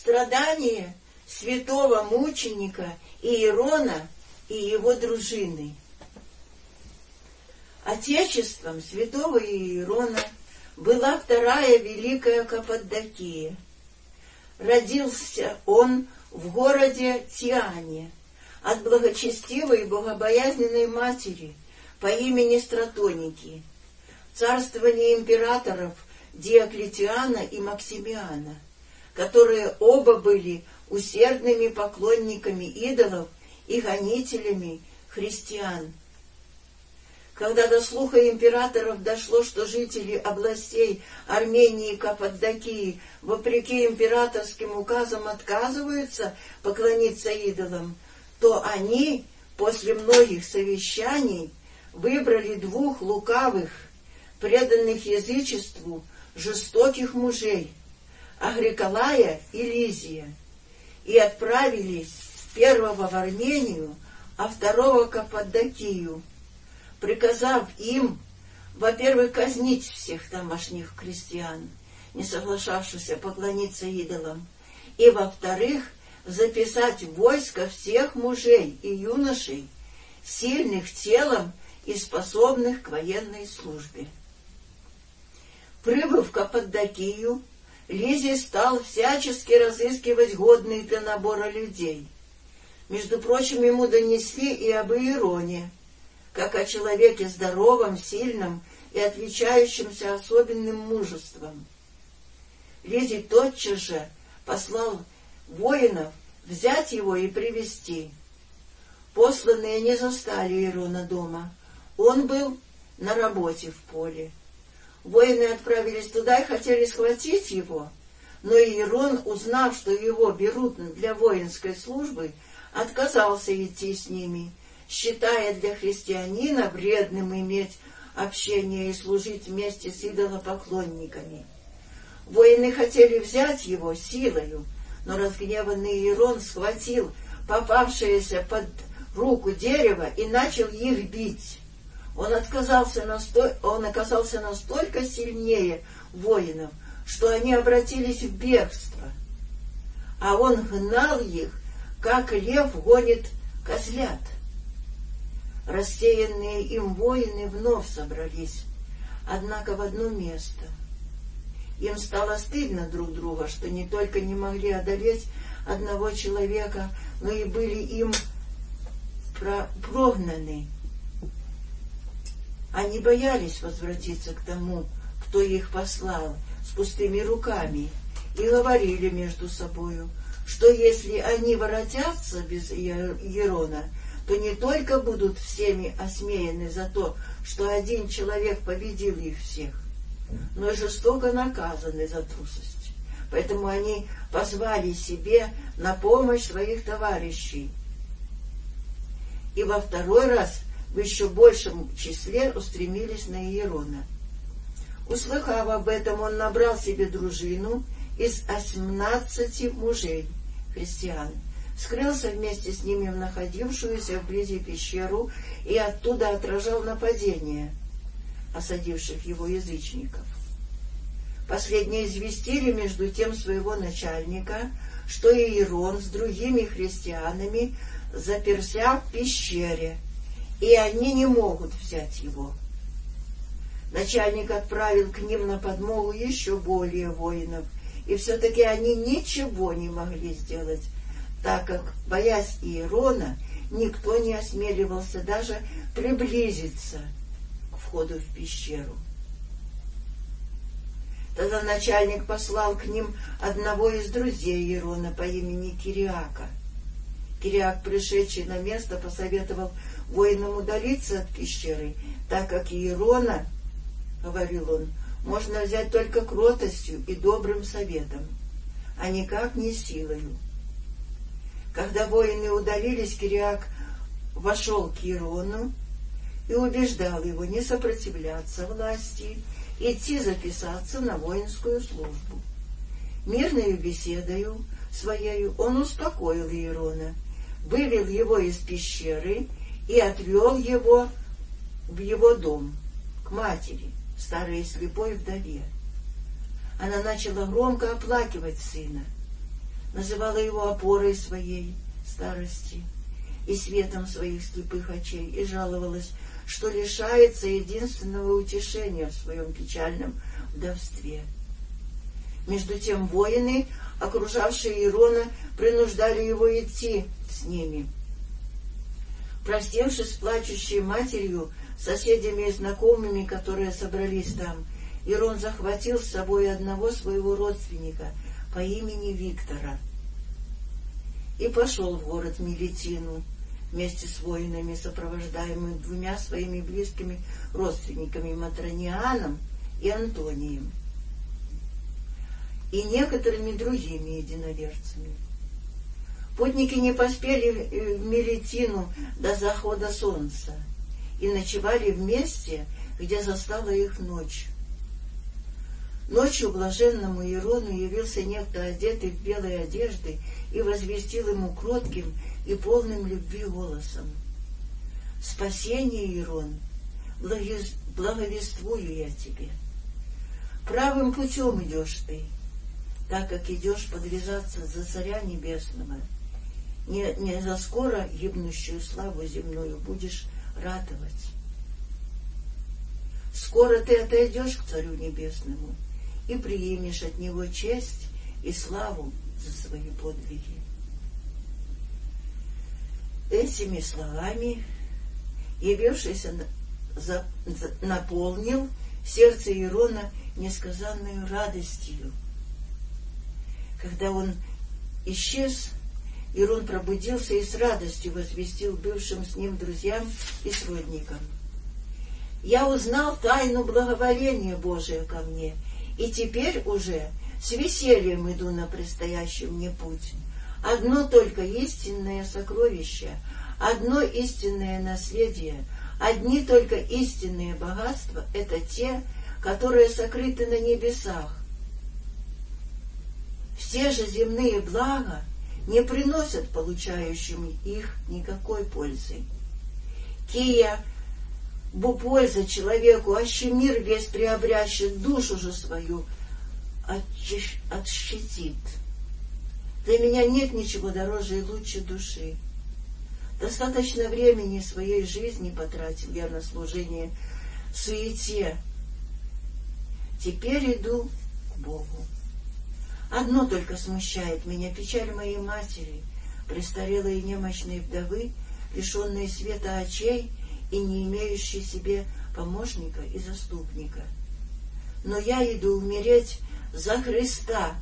Страдания святого мученика Иерона и его дружины. Отечеством святого Иерона была вторая великая Каппадокия. Родился он в городе Тиане от благочестивой и богобоязненной матери по имени Стратоники, царствование императоров Диоклетиана и Максимиана, которые оба были усердными поклонниками идолов и гонителями христиан. Когда до слуха императоров дошло, что жители областей Армении и Каппадокии, вопреки императорским указам, отказываются поклониться идолам, то они после многих совещаний выбрали двух лукавых, преданных язычеству, жестоких мужей, Агриколая и Лизия, и отправились первого в Армению, а второго в Каппадокию, приказав им, во-первых, казнить всех тамошних крестьян, не соглашавшихся поклониться идолам, и, во-вторых, записать в войско всех мужей и юношей, сильных телом и способных к военной службе. Прибыв в Каппадокию, Лизи стал всячески разыскивать годные для набора людей. Между прочим, ему донесли и об Иероне, как о человеке здоровом, сильном и отличающемся особенным мужеством. Лизи тотчас же послал воинов взять его и привести. Посланные не застали Иерона дома. Он был на работе в поле. Воины отправились туда и хотели схватить его, но Иерон, узнав, что его берут для воинской службы, отказался идти с ними, считая для христианина вредным иметь общение и служить вместе с идолопоклонниками. Воины хотели взять его силою, но разгневанный Иерон схватил попавшееся под руку дерево и начал их бить. Он, отказался насто... он оказался настолько сильнее воинов, что они обратились в бегство, а он гнал их, как лев гонит козлят. Рассеянные им воины вновь собрались, однако в одно место. Им стало стыдно друг друга, что не только не могли одолеть одного человека, но и были им прогнаны они боялись возвратиться к тому, кто их послал, с пустыми руками, и говорили между собою, что если они воротятся без Ерона, то не только будут всеми осмеяны за то, что один человек победил их всех, но и жестоко наказаны за трусость. Поэтому они позвали себе на помощь своих товарищей. И во второй раз в еще большем числе устремились на Иерона. Услыхав об этом, он набрал себе дружину из осьмнадцати мужей, христиан, скрылся вместе с ними в находившуюся вблизи пещеру и оттуда отражал нападение осадивших его язычников. Последние известили между тем своего начальника, что Иерон с другими христианами заперся в пещере, и они не могут взять его. Начальник отправил к ним на подмогу еще более воинов, и все-таки они ничего не могли сделать, так как, боясь Иерона, никто не осмеливался даже приблизиться к входу в пещеру. Тогда начальник послал к ним одного из друзей Иерона по имени Кириака. Кириак, пришедший на место, посоветовал воинам удалиться от пещеры, так как Иерона, — говорил он, — можно взять только кротостью и добрым советом, а никак не силою. Когда воины удалились, Кириак вошел к Иерону и убеждал его не сопротивляться власти, идти записаться на воинскую службу. Мирною беседою своею он успокоил Иерона, вывел его из пещеры и отвел его в его дом, к матери, старой слепой вдове. Она начала громко оплакивать сына. называла его опорой своей старости и светом своих слепых очей, и жаловалась, что лишается единственного утешения в своем печальном вдовстве. Между тем воины, окружавшие Ирона, принуждали его идти с ними. Простившись с плачущей матерью, соседями и знакомыми, которые собрались там, Ирон захватил с собой одного своего родственника по имени Виктора и пошел в город Милетину вместе с воинами, сопровождаемыми двумя своими близкими родственниками Матронианом и Антонием и некоторыми другими единоверцами. Путники не поспели в Мелитину до захода солнца и ночевали в месте, где застала их ночь. Ночью блаженному Ирону явился некто, одетый в белые одежды, и возвестил ему кротким и полным любви голосом. «Спасение, Ирон, благовествую я тебе. Правым путем идешь ты, так как идешь подвязаться за царя небесного. Не, не за скоро гибнущую славу земную будешь радовать. Скоро ты отойдешь к царю небесному и приимешь от него честь и славу за свои подвиги. Этими словами явившийся за, за, наполнил сердце Ирона несказанную радостью. Когда он исчез, Ирон пробудился и с радостью возвестил бывшим с ним друзьям и сродникам. «Я узнал тайну благоволения Божия ко мне, и теперь уже с весельем иду на предстоящий мне путь. Одно только истинное сокровище, одно истинное наследие, одни только истинные богатства — это те, которые сокрыты на небесах. Все же земные блага не приносят получающим их никакой пользы. Кия бо польза человеку, аще мир весь приобрящет душу же свою отщитит. Для меня нет ничего дороже и лучше души. Достаточно времени своей жизни потратил я на служение суете. Теперь иду к Богу. Одно только смущает меня — печаль моей матери, престарелой и немощной вдовы, лишенной света очей и не имеющей себе помощника и заступника. Но я иду умереть за Христа,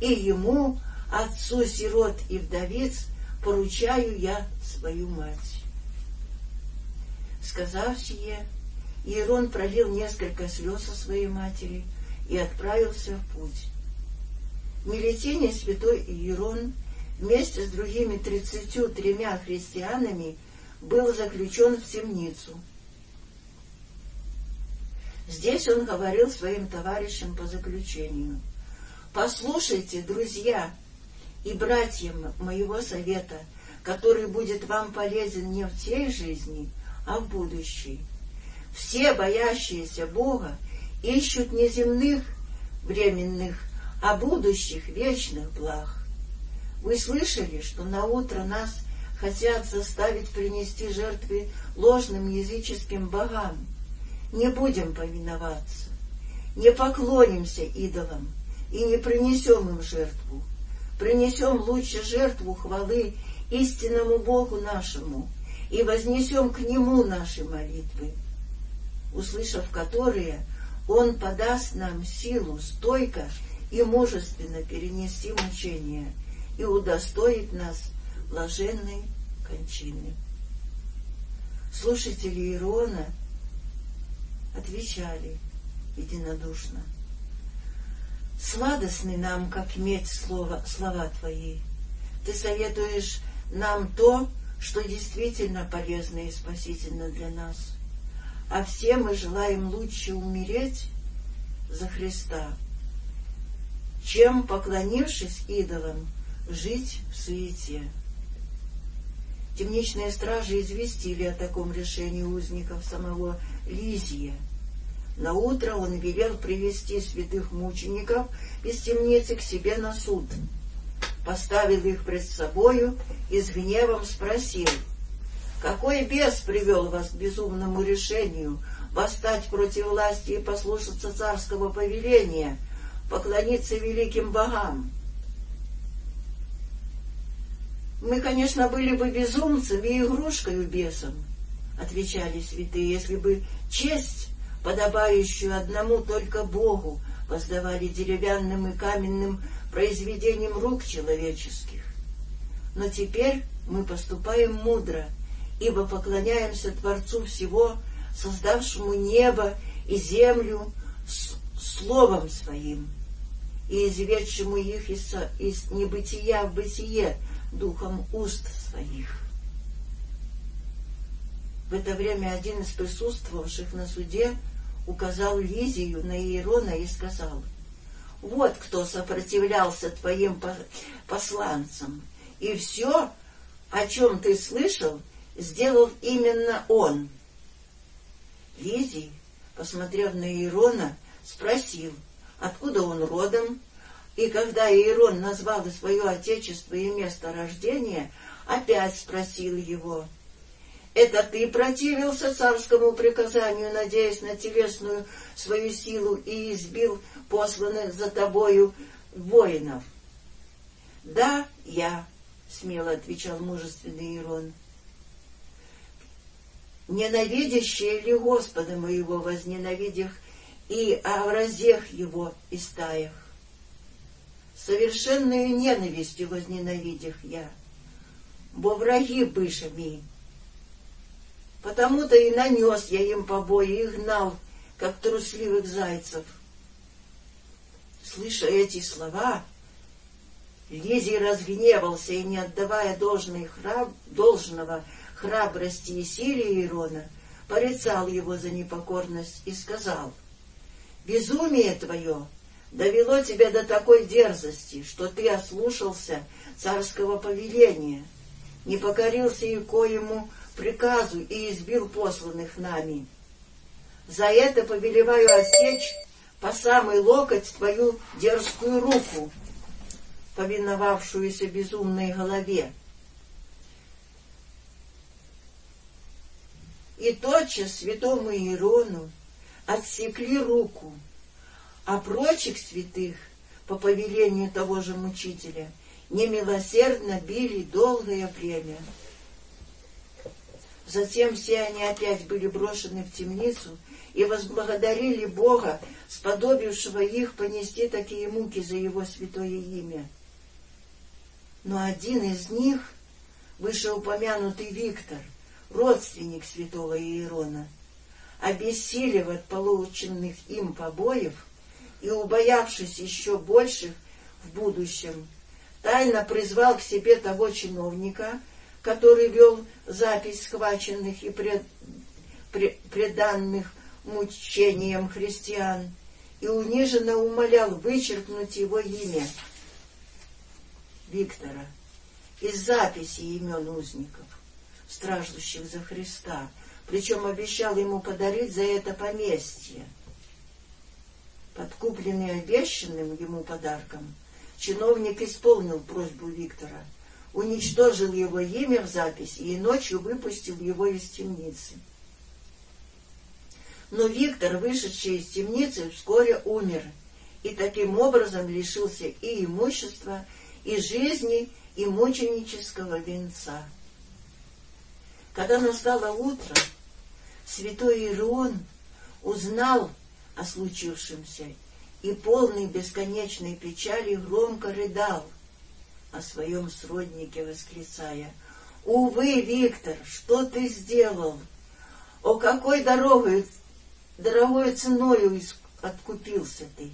и Ему, Отцу сирот и вдовиц, поручаю я свою мать. Сказав сие, Иерон пролил несколько слез о своей матери и отправился в путь. В Милетине святой Иерон вместе с другими тридцатью тремя христианами был заключен в темницу. Здесь он говорил своим товарищам по заключению. «Послушайте, друзья и братья моего совета, который будет вам полезен не в tej жизни, а в будущей. Все боящиеся Бога ищут не земных, временных, а будущих, вечных благ. Вы слышали, что на утро нас хотят заставить принести жертвы ложным языческим богам. Не будем повиноваться, не поклонимся идолам и не принесем им жертву. Принесем лучше жертву хвалы истинному Богу нашему и вознесем к Нему наши молитвы, услышав которые, Он подаст нам силу стойко и мужественно перенести мучения и удостоит нас блаженной кончины. Слушатели Иерона отвечали единодушно. Сладостны нам, как медь, слова, слова Твои. Ты советуешь нам то, что действительно полезно и спасительно для нас. А все мы желаем лучше умереть за Христа, чем, поклонившись идолам, жить в суете. Темничные стражи известили о таком решении узников самого Лизия. На утро он велел привести святых мучеников из темницы к себе на суд. поставил их пред собою и с гневом спросил, «Какой бес привел вас к безумному решению восстать против власти и послушаться царского повеления, поклониться великим богам?» «Мы, конечно, были бы безумцами и игрушкой бесом», — отвечали святые, «если бы честь, подобающую одному только Богу, воздавали деревянным и каменным произведением рук человеческих. Но теперь мы поступаем мудро, ибо поклоняемся Творцу всего, создавшему небо и землю Словом Своим и изведшему их из, из небытия в бытие духом уст Своих. В это время один из присутствовавших на суде указал Лизию на Иерона и сказал — вот кто сопротивлялся твоим посланцам. И все, о чем ты слышал, сделал именно он. Лизий, посмотрев на Иерона, спросил, откуда он родом, и когда Иерон назвал свое отечество и место рождения, опять спросил его — это ты противился царскому приказанию, надеясь на телесную свою силу, и избил посланных за тобою воинов? — Да, я, — смело отвечал мужественный Ирон. — Ненавидящие ли Господа моего возненавидях и овразех его и стаях? Совершенную ненавистью возненавидях я, бо враги быша ми, Потому-то и нанес я им побои и гнал, как трусливых зайцев. Слыша эти слова, Лизий разгневался и, не отдавая должной храб... должного храбрости и силе Ирона, порицал его за непокорность и сказал, «Безумие твое довело тебя до такой дерзости, что ты ослушался царского повеления, не покорился и коему приказу и избил посланных нами. За это повелеваю осечь по самый локоть твою дерзкую руку, повиновавшуюся безумной голове. И тотчас святому Иерону отсекли руку, а прочих святых, по повелению того же мучителя, немилосердно били долгое время. Затем все они опять были брошены в темницу и возблагодарили Бога, сподобившего их понести такие муки за его святое имя. Но один из них, вышеупомянутый Виктор, родственник святого Иерона, обессилев от полученных им побоев и убоявшись еще больших в будущем, тайно призвал к себе того чиновника, который вел запись схваченных и пред, пред, преданных мучениям христиан, и униженно умолял вычеркнуть его имя Виктора из записи имен узников, страждущих за Христа, причем обещал ему подарить за это поместье. Подкупленный обещанным ему подарком, чиновник исполнил просьбу Виктора — уничтожил его имя в записи и ночью выпустил его из темницы. Но Виктор, вышедший из темницы, вскоре умер, и таким образом лишился и имущества, и жизни, и мученического венца. Когда настало утро, святой Иеron узнал о случившемся и полный бесконечной печали громко рыдал, о своем сроднике восклицая. «Увы, Виктор, что ты сделал? О, какой дорогой, дорогой ценою откупился ты!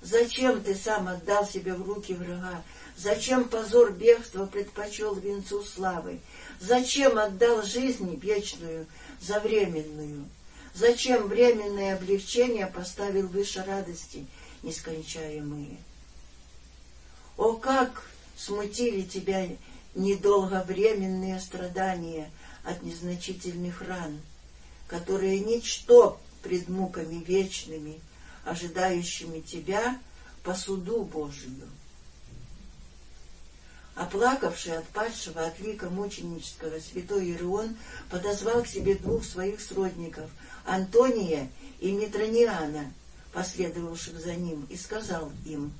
Зачем ты сам отдал себя в руки врага? Зачем позор бегства предпочел венцу славы? Зачем отдал жизнь вечную за временную? Зачем временное облегчение поставил выше радости нескончаемые? О, как смутили тебя недолговременные страдания от незначительных ран, которые ничто пред муками вечными, ожидающими тебя по суду Божию. Оплакавший от падшего от лика мученического святой Ирион подозвал к себе двух своих сродников, Антония и Митрониана, последовавших за ним, и сказал им,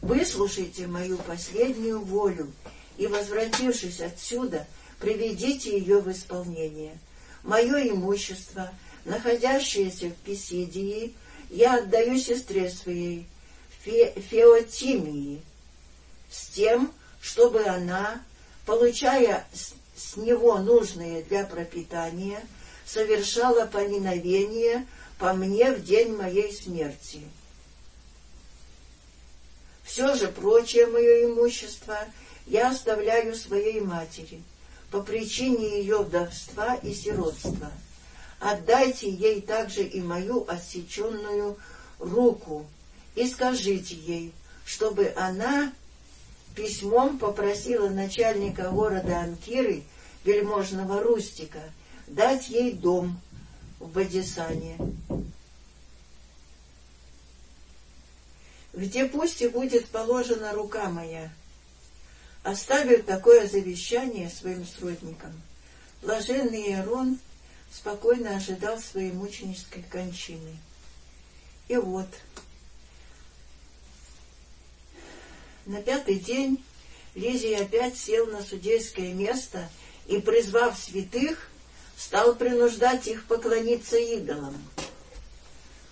«Выслушайте мою последнюю волю, и, возвратившись отсюда, приведите ее в исполнение. Мое имущество, находящееся в Писидии, я отдаю сестре своей, Фе Феотимии, с тем, чтобы она, получая с него нужные для пропитания, совершала поминовение по мне в день моей смерти. Все же прочее мое имущество я оставляю своей матери по причине ее вдовства и сиротства. Отдайте ей также и мою отсеченную руку и скажите ей, чтобы она письмом попросила начальника города Анкиры, вельможного Рустика, дать ей дом в Бадисане, где пусть и будет положена рука моя. Оставив такое завещание своим сродникам, блаженный Иерон спокойно ожидал своей мученической кончины. И вот, На пятый день Лизий опять сел на судейское место и, призвав святых, стал принуждать их поклониться идолам.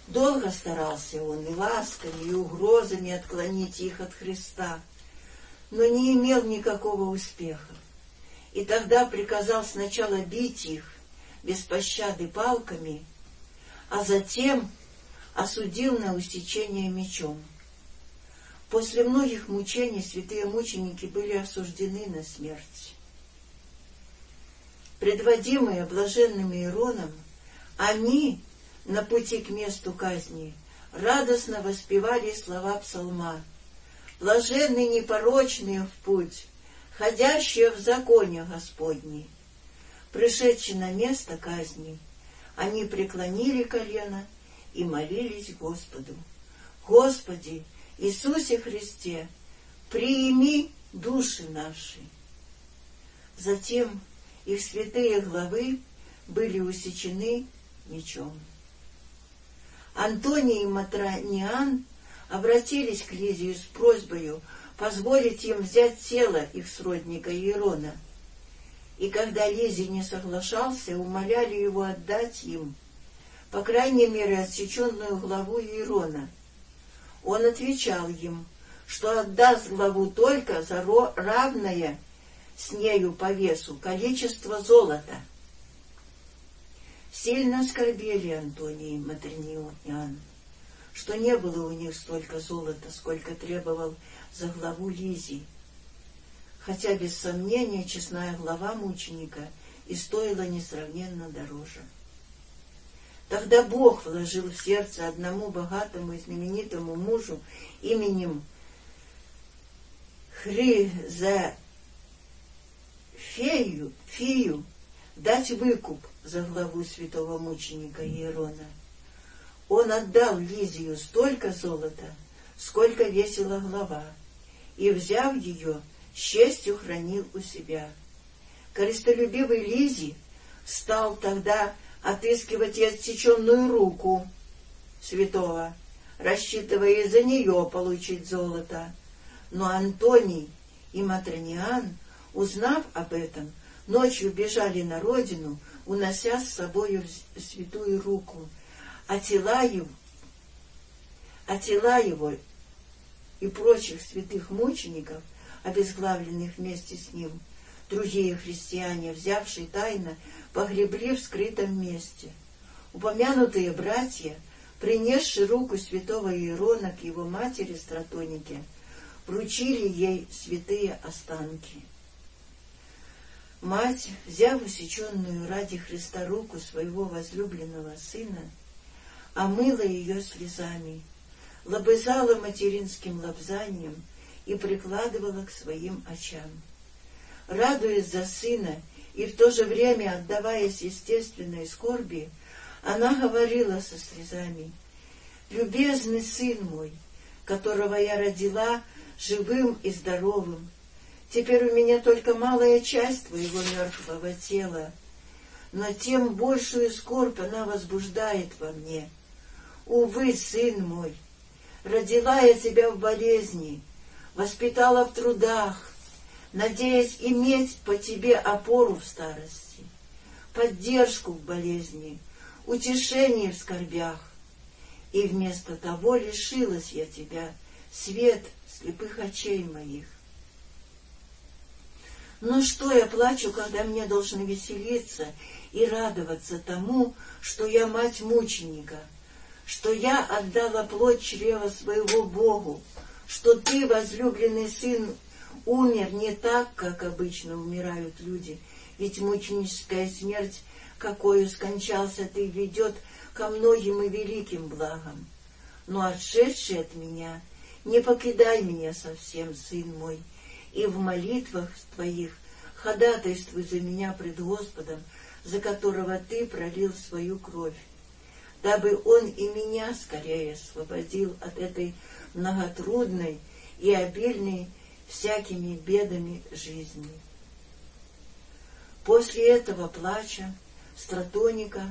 Долго старался он и ласками, и угрозами отклонить их от Христа, но не имел никакого успеха. И тогда приказал сначала бить их без пощады палками, а затем осудил на усечение мечом. После многих мучений святые мученики были осуждены на смерть. Предводимые блаженным Ироном, они на пути к месту казни радостно воспевали слова псалма «Блаженны непорочные в путь, ходящие в законе Господней». Пришедшие на место казни, они преклонили колено и молились Господу. «Господи, Иисусе Христе, приими души наши. Затем их святые главы были усечены мечом. Антоний и Матрониан обратились к Лизию с просьбой позволить им взять тело их сродника Иерона. И когда Лизий не соглашался, умоляли его отдать им, по крайней мере, отсеченную главу Иерона — он отвечал им, что отдаст главу только за равное с нею по весу количество золота. Сильно скорбели Антоний и Матриниан, что не было у них столько золота, сколько требовал за главу Лизии, хотя без сомнения честная глава мученика и стоила несравненно дороже. Тогда Бог вложил в сердце одному богатому и знаменитому мужу именем Хриза Фею, Фию дать выкуп за главу святого мученика Иерона. Он отдал Лизию столько золота, сколько весила глава, и, взяв ее, с честью хранил у себя. Корыстолюбивый Лизи стал тогда отыскивать и отсеченную руку святого, рассчитывая за нее получить золото. Но Антоний и Матрониан, узнав об этом, ночью бежали на родину, унося с собою святую руку, а тела его, а тела его и прочих святых мучеников, обезглавленных вместе с ним, другие христиане, взявшие тайно, погребли в скрытом месте. Упомянутые братья, принесшие руку святого Иерона к его матери Стратонике, вручили ей святые останки. Мать, взяв усеченную ради Христа руку своего возлюбленного сына, омыла ее слезами, лобызала материнским лобзанием и прикладывала к своим очам. Радуясь за сына и в то же время отдаваясь естественной скорби, она говорила со слезами, «Любезный сын мой, которого я родила живым и здоровым, Теперь у меня только малая часть твоего мертвого тела, но тем большую скорбь она возбуждает во мне. Увы, сын мой, родила я тебя в болезни, воспитала в трудах, надеясь иметь по тебе опору в старости, поддержку в болезни, утешение в скорбях. И вместо того лишилась я тебя, свет слепых очей моих. Но что я плачу, когда мне должны веселиться и радоваться тому, что я мать мученика, что я отдала плоть чрева своего Богу, что ты, возлюбленный сын, умер не так, как обычно умирают люди, ведь мученическая смерть, какую скончался ты, ведет ко многим и великим благам. Но отшедший от меня, не покидай меня совсем, сын мой, и в молитвах твоих ходатайствуй за меня пред Господом, за которого ты пролил свою кровь, дабы он и меня скорее освободил от этой многотрудной и обильной всякими бедами жизни. После этого плача Стратоника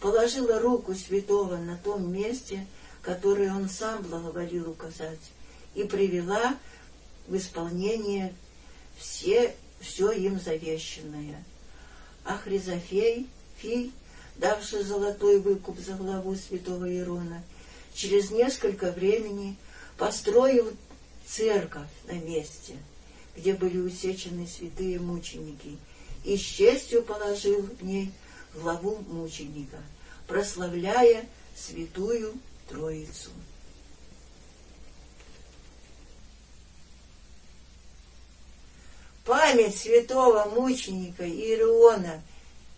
положила руку святого на том месте, которое он сам благоволил указать, и привела в исполнение все, все им завещанное. А Хризофей, Фий, давший золотой выкуп за главу святого Ирона, через несколько времени построил церковь на месте, где были усечены святые мученики, и с честью положил в ней главу мученика, прославляя святую Троицу. Память святого мученика Иериона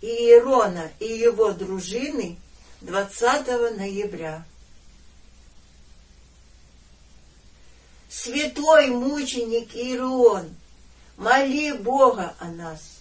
и Иерона и его дружины 20 ноября. Святой мученик Иерион, моли Бога о нас.